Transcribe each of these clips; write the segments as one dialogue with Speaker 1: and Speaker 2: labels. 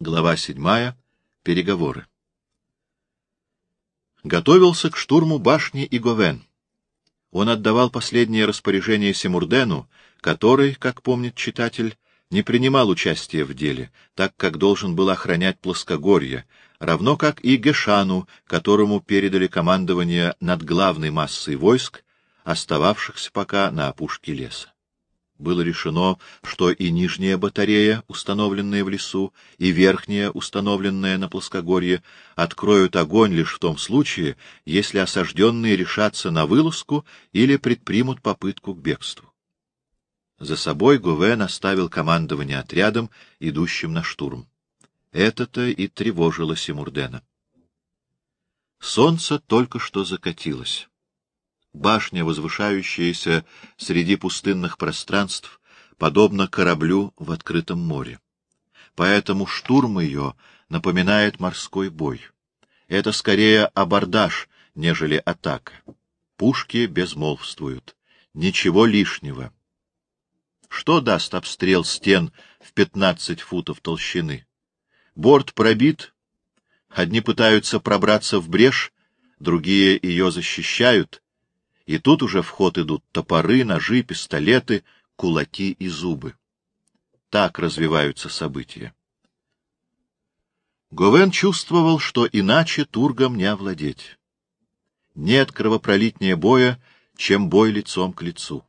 Speaker 1: Глава седьмая. Переговоры. Готовился к штурму башни и Говен. Он отдавал последнее распоряжение Симурдену, который, как помнит читатель, не принимал участия в деле, так как должен был охранять плоскогорье, равно как и Гешану, которому передали командование над главной массой войск, остававшихся пока на опушке леса. Было решено, что и нижняя батарея, установленная в лесу, и верхняя, установленная на плоскогорье, откроют огонь лишь в том случае, если осажденные решатся на вылазку или предпримут попытку к бегству. За собой Гувен оставил командование отрядом, идущим на штурм. Это-то и тревожило Симурдена. Солнце только что закатилось. Башня, возвышающаяся среди пустынных пространств, подобна кораблю в открытом море. Поэтому штурм ее напоминает морской бой. Это скорее абордаж, нежели атака. Пушки безмолвствуют. Ничего лишнего. Что даст обстрел стен в пятнадцать футов толщины? Борт пробит, одни пытаются пробраться в брешь, другие ее защищают, и тут уже в ход идут топоры, ножи, пистолеты, кулаки и зубы. Так развиваются события. Говен чувствовал, что иначе тургом не овладеть. Нет кровопролитнее боя, чем бой лицом к лицу.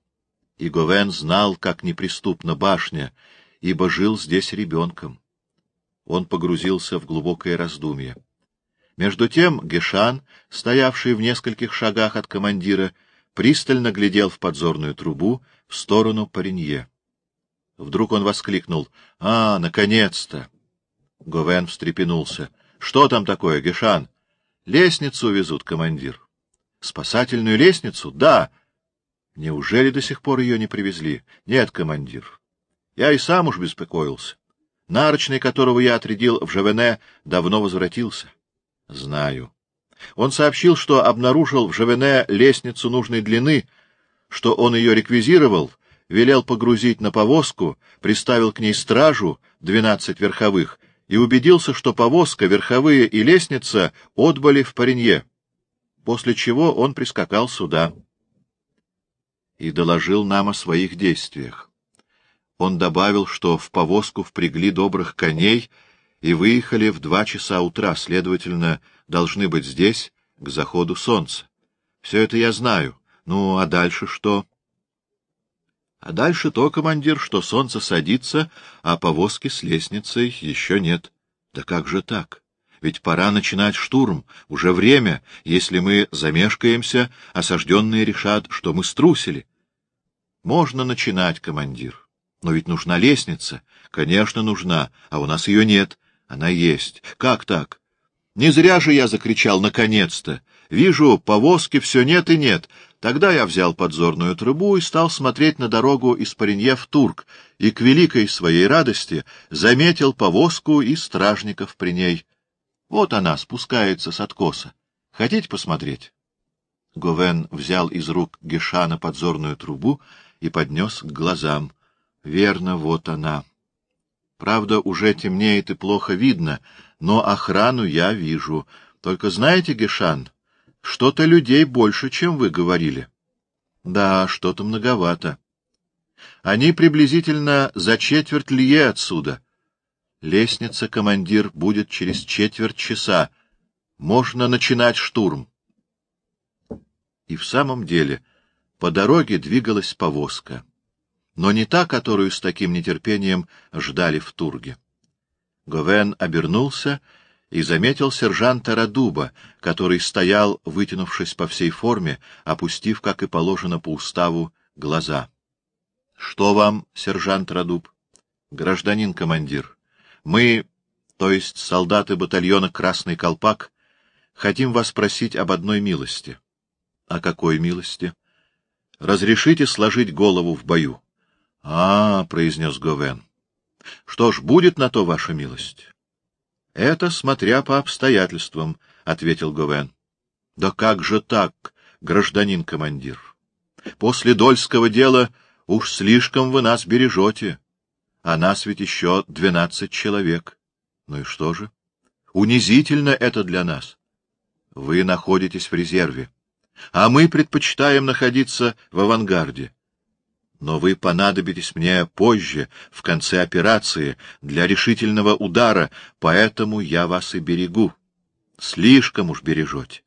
Speaker 1: И Говен знал, как неприступна башня, ибо жил здесь ребенком. Он погрузился в глубокое раздумье. Между тем Гешан, стоявший в нескольких шагах от командира, пристально глядел в подзорную трубу в сторону Паренье. Вдруг он воскликнул — А, наконец-то! Говен встрепенулся. — Что там такое, Гешан? — Лестницу везут, командир. — Спасательную лестницу? — Да. — Неужели до сих пор ее не привезли? — Нет, командир. Я и сам уж беспокоился. Нарочный, которого я отрядил в Жавене, давно возвратился. — Знаю. Он сообщил, что обнаружил в Жавене лестницу нужной длины, что он ее реквизировал, велел погрузить на повозку, приставил к ней стражу, двенадцать верховых, и убедился, что повозка, верховые и лестница отбыли в Паренье, после чего он прискакал сюда и доложил нам о своих действиях. Он добавил, что в повозку впрягли добрых коней и выехали в два часа утра, следовательно, должны быть здесь к заходу солнца. Все это я знаю. Ну, а дальше что? А дальше то, командир, что солнце садится, а повозки с лестницей еще нет. Да как же так? Ведь пора начинать штурм. Уже время. Если мы замешкаемся, осажденные решат, что мы струсили. Можно начинать, командир. Но ведь нужна лестница. Конечно, нужна, а у нас ее нет. Она есть. Как так? Не зря же я закричал «наконец-то». Вижу, повозки все нет и нет. Тогда я взял подзорную трубу и стал смотреть на дорогу из Паренье в Турк, и к великой своей радости заметил повозку и стражников при ней. Вот она спускается с откоса. Хотите посмотреть? Говен взял из рук Гешана подзорную трубу и поднес к глазам. Верно, вот она. Правда, уже темнеет и плохо видно, но охрану я вижу. Только знаете, Гешан, что-то людей больше, чем вы говорили. Да, что-то многовато. Они приблизительно за четверть лье отсюда. Лестница, командир, будет через четверть часа. Можно начинать штурм. И в самом деле по дороге двигалась повозка но не та, которую с таким нетерпением ждали в Турге. Говен обернулся и заметил сержанта Радуба, который стоял, вытянувшись по всей форме, опустив, как и положено по уставу, глаза. — Что вам, сержант Радуб? — Гражданин командир. Мы, то есть солдаты батальона «Красный колпак», хотим вас просить об одной милости. — О какой милости? — Разрешите сложить голову в бою. — А, — произнес Говен, — что ж, будет на то ваша милость? — Это смотря по обстоятельствам, — ответил Говен. — Да как же так, гражданин командир? После Дольского дела уж слишком вы нас бережете, а нас ведь еще двенадцать человек. Ну и что же? Унизительно это для нас. Вы находитесь в резерве, а мы предпочитаем находиться в авангарде. Но вы понадобитесь мне позже, в конце операции, для решительного удара, поэтому я вас и берегу. Слишком уж бережете.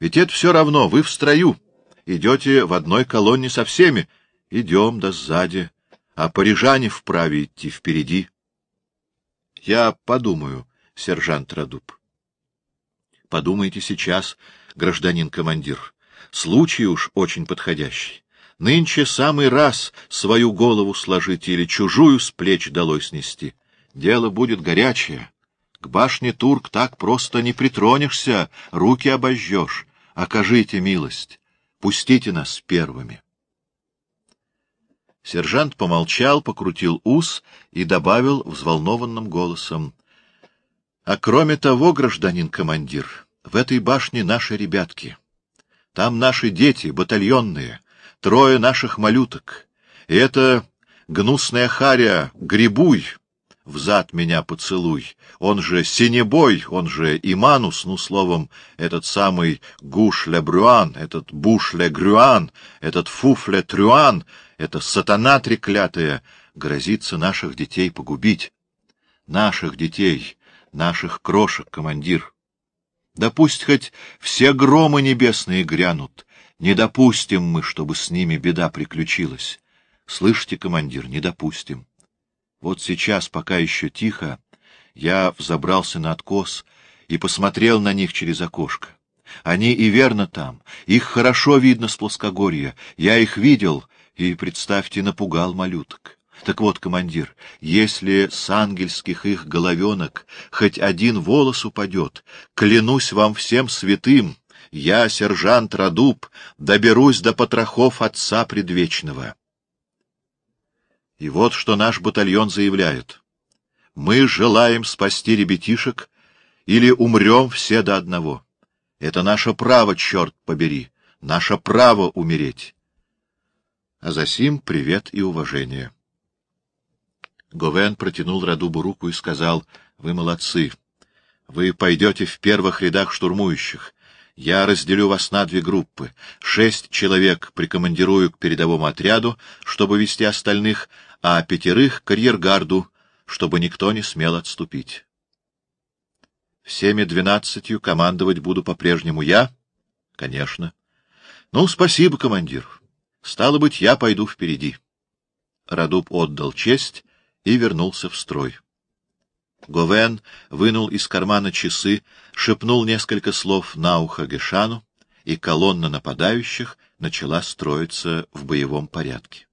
Speaker 1: Ведь это все равно, вы в строю, идете в одной колонне со всеми. Идем да сзади, а парижане вправе идти впереди. Я подумаю, сержант Радуб. Подумайте сейчас, гражданин командир. Случай уж очень подходящий. Нынче самый раз свою голову сложить или чужую с плеч долой снести. Дело будет горячее. К башне турк так просто не притронешься, руки обожжешь. Окажите милость, пустите нас первыми. Сержант помолчал, покрутил ус и добавил взволнованным голосом. — А кроме того, гражданин командир, в этой башне наши ребятки. Там наши дети, батальонные, трое наших малюток. И это гнусная харя Грибуй, взад меня поцелуй, он же Синебой, он же Иманус, ну, словом, этот самый Гуш-ле-Брюан, этот Буш-ле-Грюан, этот Фуф-ле-Трюан, это сатана треклятая, грозится наших детей погубить. Наших детей, наших крошек, командир. Да пусть хоть все громы небесные грянут, не допустим мы, чтобы с ними беда приключилась. Слышите, командир, не допустим. Вот сейчас, пока еще тихо, я взобрался на откос и посмотрел на них через окошко. Они и верно там, их хорошо видно с плоскогорья, я их видел и, представьте, напугал малюток. Так вот, командир, если с ангельских их головенок хоть один волос упадет, клянусь вам всем святым, я, сержант Радуб, доберусь до потрохов отца предвечного. И вот что наш батальон заявляет. Мы желаем спасти ребятишек или умрем все до одного. Это наше право, черт побери, наше право умереть. А за сим привет и уважение. Говен протянул Радубу руку и сказал, — Вы молодцы. Вы пойдете в первых рядах штурмующих. Я разделю вас на две группы. Шесть человек прикомандирую к передовому отряду, чтобы вести остальных, а пятерых — к арьергарду, чтобы никто не смел отступить. Всеми двенадцатью командовать буду по-прежнему я? Конечно. Ну, спасибо, командир. Стало быть, я пойду впереди. Радуб отдал честь и вернулся в строй. Говен вынул из кармана часы, шепнул несколько слов на ухо Гешану, и колонна нападающих начала строиться в боевом порядке.